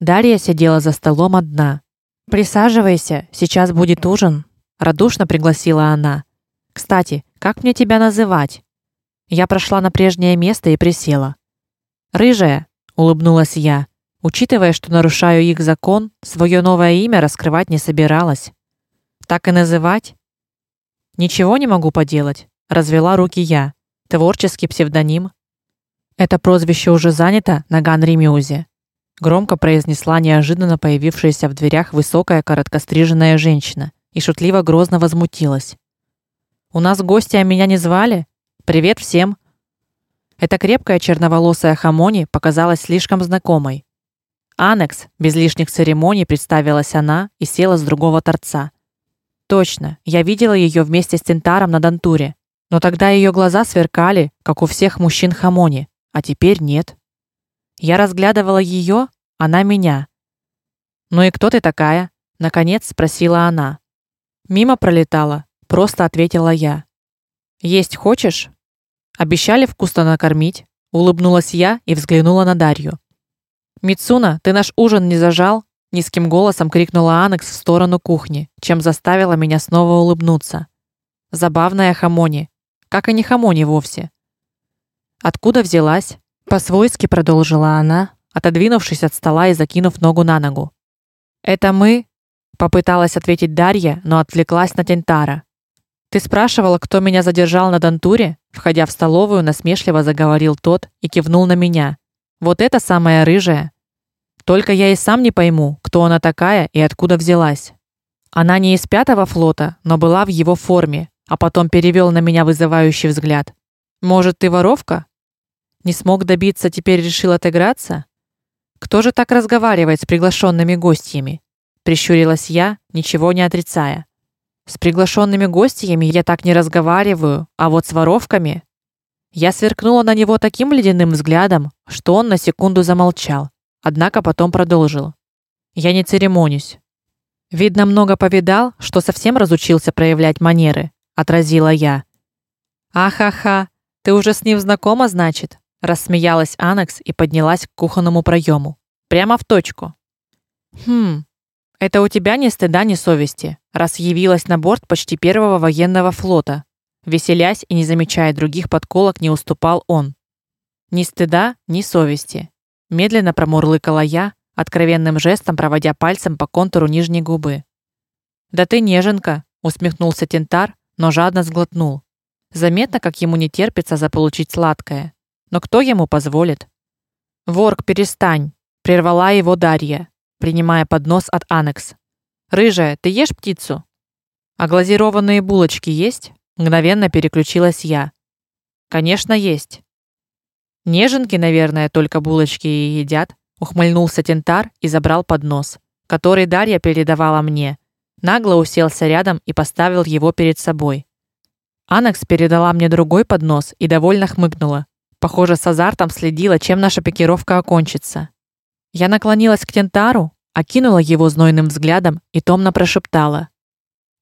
Дарья сидела за столом одна. Присаживайся, сейчас будет ужин, радушно пригласила она. Кстати, как мне тебя называть? Я прошла на прежнее место и присела. Рыжая, улыбнулась я, учитывая, что нарушаю их закон, свое новое имя раскрывать не собиралась. Так и называть? Ничего не могу поделать, развела руки я. Творческий псевдоним. Это прозвище уже занято на Ганри Мюзе громко произнесла неожиданно появившаяся в дверях высокая короткостриженная женщина и шутливо грозно возмутилась. У нас гости, а меня не звали? Привет всем. Эта крепкая черноволосая Хамони показалась слишком знакомой. Анекс, без лишних церемоний представилась она и села с другого торца. Точно, я видела ее вместе с Тентаром на Дантуре, но тогда ее глаза сверкали, как у всех мужчин Хамони, а теперь нет. Я разглядывала ее, она меня. "Ну и кто ты такая?" наконец спросила она. Мимо пролетала, просто ответила я. "Есть хочешь?" Обещали вкусно накормить, улыбнулась я и взглянула на Дарью. "Мицуна, ты наш ужин не зажал?" низким голосом крикнула Анекс в сторону кухни, чем заставила меня снова улыбнуться. Забавная хамони, как и не хамони вовсе. Откуда взялась? По-свойски продолжила она, отодвинувшись от стола и закинув ногу на ногу. Это мы, попыталась ответить Дарья, но отвлеклась на Тентара. Ты спрашивала, кто меня задержал на Дантуре? Входя в столовую, насмешливо заговорил тот и кивнул на меня. Вот это самая рыжая. Только я и сам не пойму, кто она такая и откуда взялась. Она не из пятого флота, но была в его форме, а потом перевел на меня вызывающий взгляд. Может, ты воровка? Не смог добиться, теперь решил отыграться? Кто же так разговаривает с приглашенными гостями? Прищурилась я, ничего не отрицая. С приглашенными гостями я так не разговариваю, а вот с воровками я сверкнула на него таким ледяным взглядом, что он на секунду замолчал, однако потом продолжил: "Я не церемонюсь. Видно, много повидал, что совсем разучился проявлять манеры", отразила я. "Ахаха, ты уже с ним знакома, значит?" Рассмеялась Анекс и поднялась к кухонному проему. Прямо в точку. Хм. Это у тебя ни стыда, ни совести, раз явилась на борт почти первого военного флота. Веселясь и не замечая других подколок, не уступал он. Ни стыда, ни совести. Медленно промурлыкала я, откровенным жестом проводя пальцем по контуру нижней губы. Да ты неженка, усмехнулся Тентар, но жадно сглотнул. Заметно, как ему не терпится заполучить сладкое. Но кто ему позволит? Ворк, перестань, прервала его Дарья, принимая поднос от Анекс. Рыжая, ты ешь птицу? А глазированные булочки есть? Мгновенно переключилась я. Конечно, есть. Неженки, наверное, только булочки и едят, ухмыльнулся Тентар и забрал поднос, который Дарья передавала мне. Нагло уселся рядом и поставил его перед собой. Анекс передала мне другой поднос и довольно хмыкнула, Похоже, с азартом следила, чем наша пикировка окончится. Я наклонилась к Тентару, окинула его знойным взглядом и томно прошептала: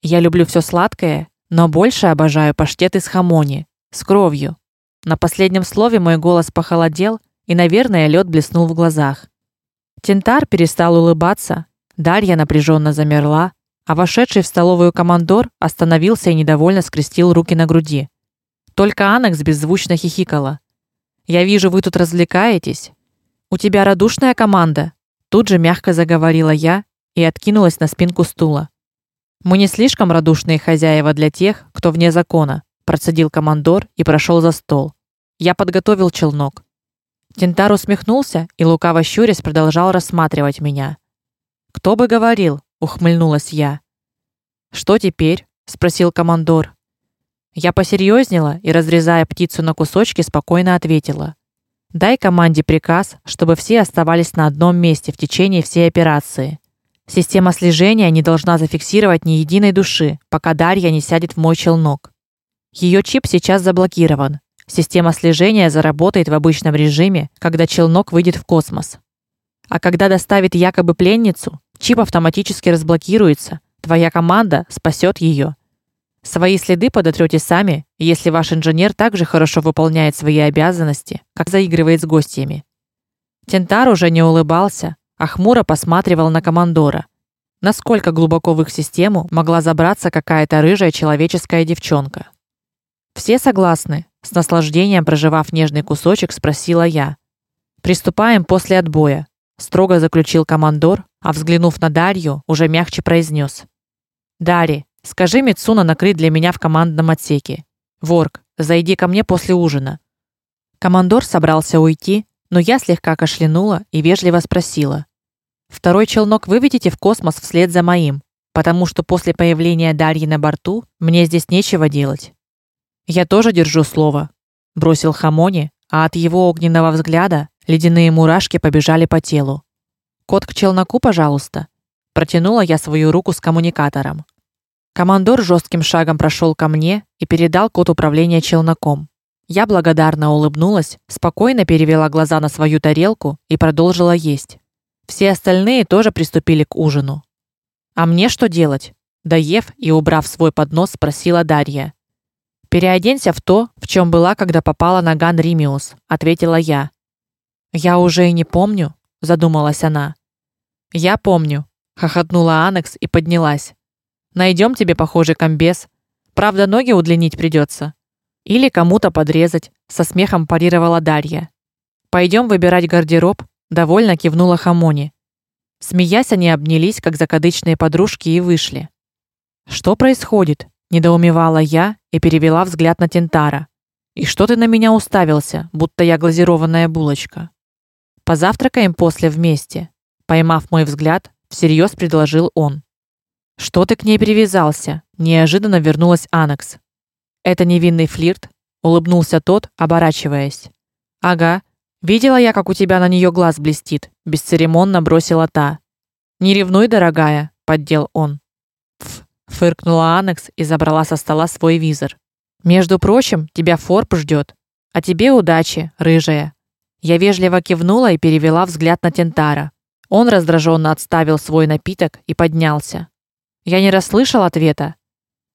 "Я люблю все сладкое, но больше обожаю паштет из хамони с кровью". На последнем слове мой голос похолодел, и, наверное, лед блеснул в глазах. Тентар перестал улыбаться, Дарья напряженно замерла, а вошедший в столовую командор остановился и недовольно скрестил руки на груди. Только Анекс беззвучно хихикала. Я вижу, вы тут развлекаетесь. У тебя радушная команда, тут же мягко заговорила я и откинулась на спинку стула. Мы не слишком радушные хозяева для тех, кто вне закона, процедил командор и прошел за стол. Я подготовил челнок. Тентар усмехнулся и лукаво щурясь продолжал рассматривать меня. Кто бы говорил, ухмыльнулась я. Что теперь? спросил командор. Я посерьезнела и разрезая птицу на кусочки, спокойно ответила: "Дай команде приказ, чтобы все оставались на одном месте в течение всей операции. Система слежения не должна зафиксировать ни единой души, пока Дарья не сядет в мой челнок. Ее чип сейчас заблокирован. Система слежения заработает в обычном режиме, когда челнок выйдет в космос. А когда доставит якобы пленницу, чип автоматически разблокируется. Твоя команда спасет ее. Свои следы подотрёте сами, если ваш инженер также хорошо выполняет свои обязанности, как заигрывает с гостями. Тентар уже не улыбался, а хмуро посматривал на командора. Насколько глубоко в их систему могла забраться какая-то рыжая человеческая девчонка? Все согласны? С наслаждением проживав нежный кусочек, спросила я. Приступаем после отбоя, строго заключил командор, а взглянув на Дарью, уже мягче произнес: Дари, скажи Мицуна накрыть для меня в командном отсеке. Ворк, зайди ко мне после ужина. Командор собрался уйти, но я слегка кашлянула и вежливо спросила: Второй челнок выведите в космос вслед за моим, потому что после появления Дарьи на борту мне здесь нечего делать. Я тоже держу слово, бросил Хамони, а от его огненного взгляда ледяные мурашки побежали по телу. Кот к челноку, пожалуйста, протянула я свою руку с коммуникатором. Командор жестким шагом прошел ко мне и передал код управления челноком. Я благодарно улыбнулась, спокойно перевела глаза на свою тарелку и продолжила есть. Все остальные тоже приступили к ужину. А мне что делать? Доев и убрав свой поднос, спросила Дарья. Переоденься в то, в чем была, когда попала на Ган Римиус, ответила я. Я уже и не помню, задумалась она. Я помню, хохотнула Анекс и поднялась. Найдем тебе похожий комбез. Правда, ноги удлинить придется. Или кому-то подрезать, со смехом парировала Дарья. Пойдем выбирать гардероб, довольно кивнула Хамони. Смеясь, они обнялись, как закадычные подружки, и вышли. Что происходит? недоумевала я и перевела взгляд на Тентара. И что ты на меня уставился, будто я глазированная булочка? Позавтракаем после вместе, поймав мой взгляд, всерьез предложил он. Что ты к ней привязался? неожиданно вернулась Анакс. Это невинный флирт, улыбнулся тот, оборачиваясь. Ага, Видела я, как у тебя на нее глаз блестит, бесцеремонно бросила та. Не ревнуй, дорогая, поддел он. Ф, фыркнула Анекс и забрала со стола свой визор. Между прочим, тебя Форб ждет. А тебе удачи, рыжая. Я вежливо кивнула и перевела взгляд на Тентара. Он раздраженно отставил свой напиток и поднялся. Я не расслышал ответа.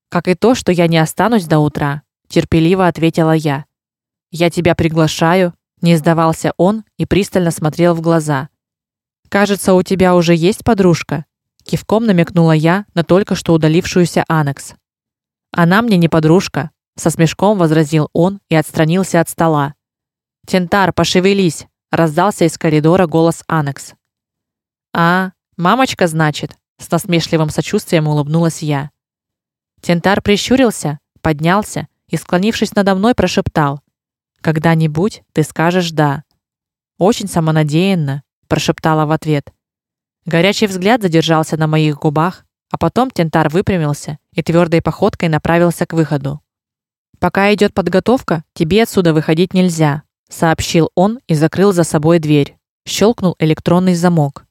Как и то, что я не останусь до утра, терпеливо ответила я. Я тебя приглашаю, не сдавался он и пристально смотрел в глаза. Кажется, у тебя уже есть подружка, кивком намекнула я на только что удалившуюся Анекс. Она мне не подружка, со смешком возразил он и отстранился от стола. Тентар, пошевелись, раздался из коридора голос Анекс. А, мамочка, значит, с насмешливым сочувствием улыбнулась я. Тентар прищурился, поднялся и, склонившись надо мной, прошептал: когда-нибудь ты скажешь да. Очень самонадеянно, прошептала в ответ. Горячий взгляд задержался на моих губах, а потом Тентар выпрямился и твердой походкой направился к выходу. Пока идет подготовка, тебе отсюда выходить нельзя, сообщил он и закрыл за собой дверь. Щелкнул электронный замок.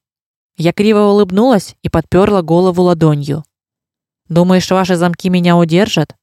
Я криво улыбнулась и подперла голову ладонью. Думаешь, ваши замки меня удержат?